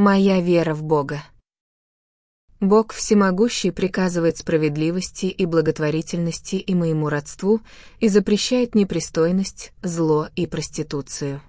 Моя вера в Бога. Бог всемогущий приказывает справедливости и благотворительности и моему родству и запрещает непристойность, зло и проституцию.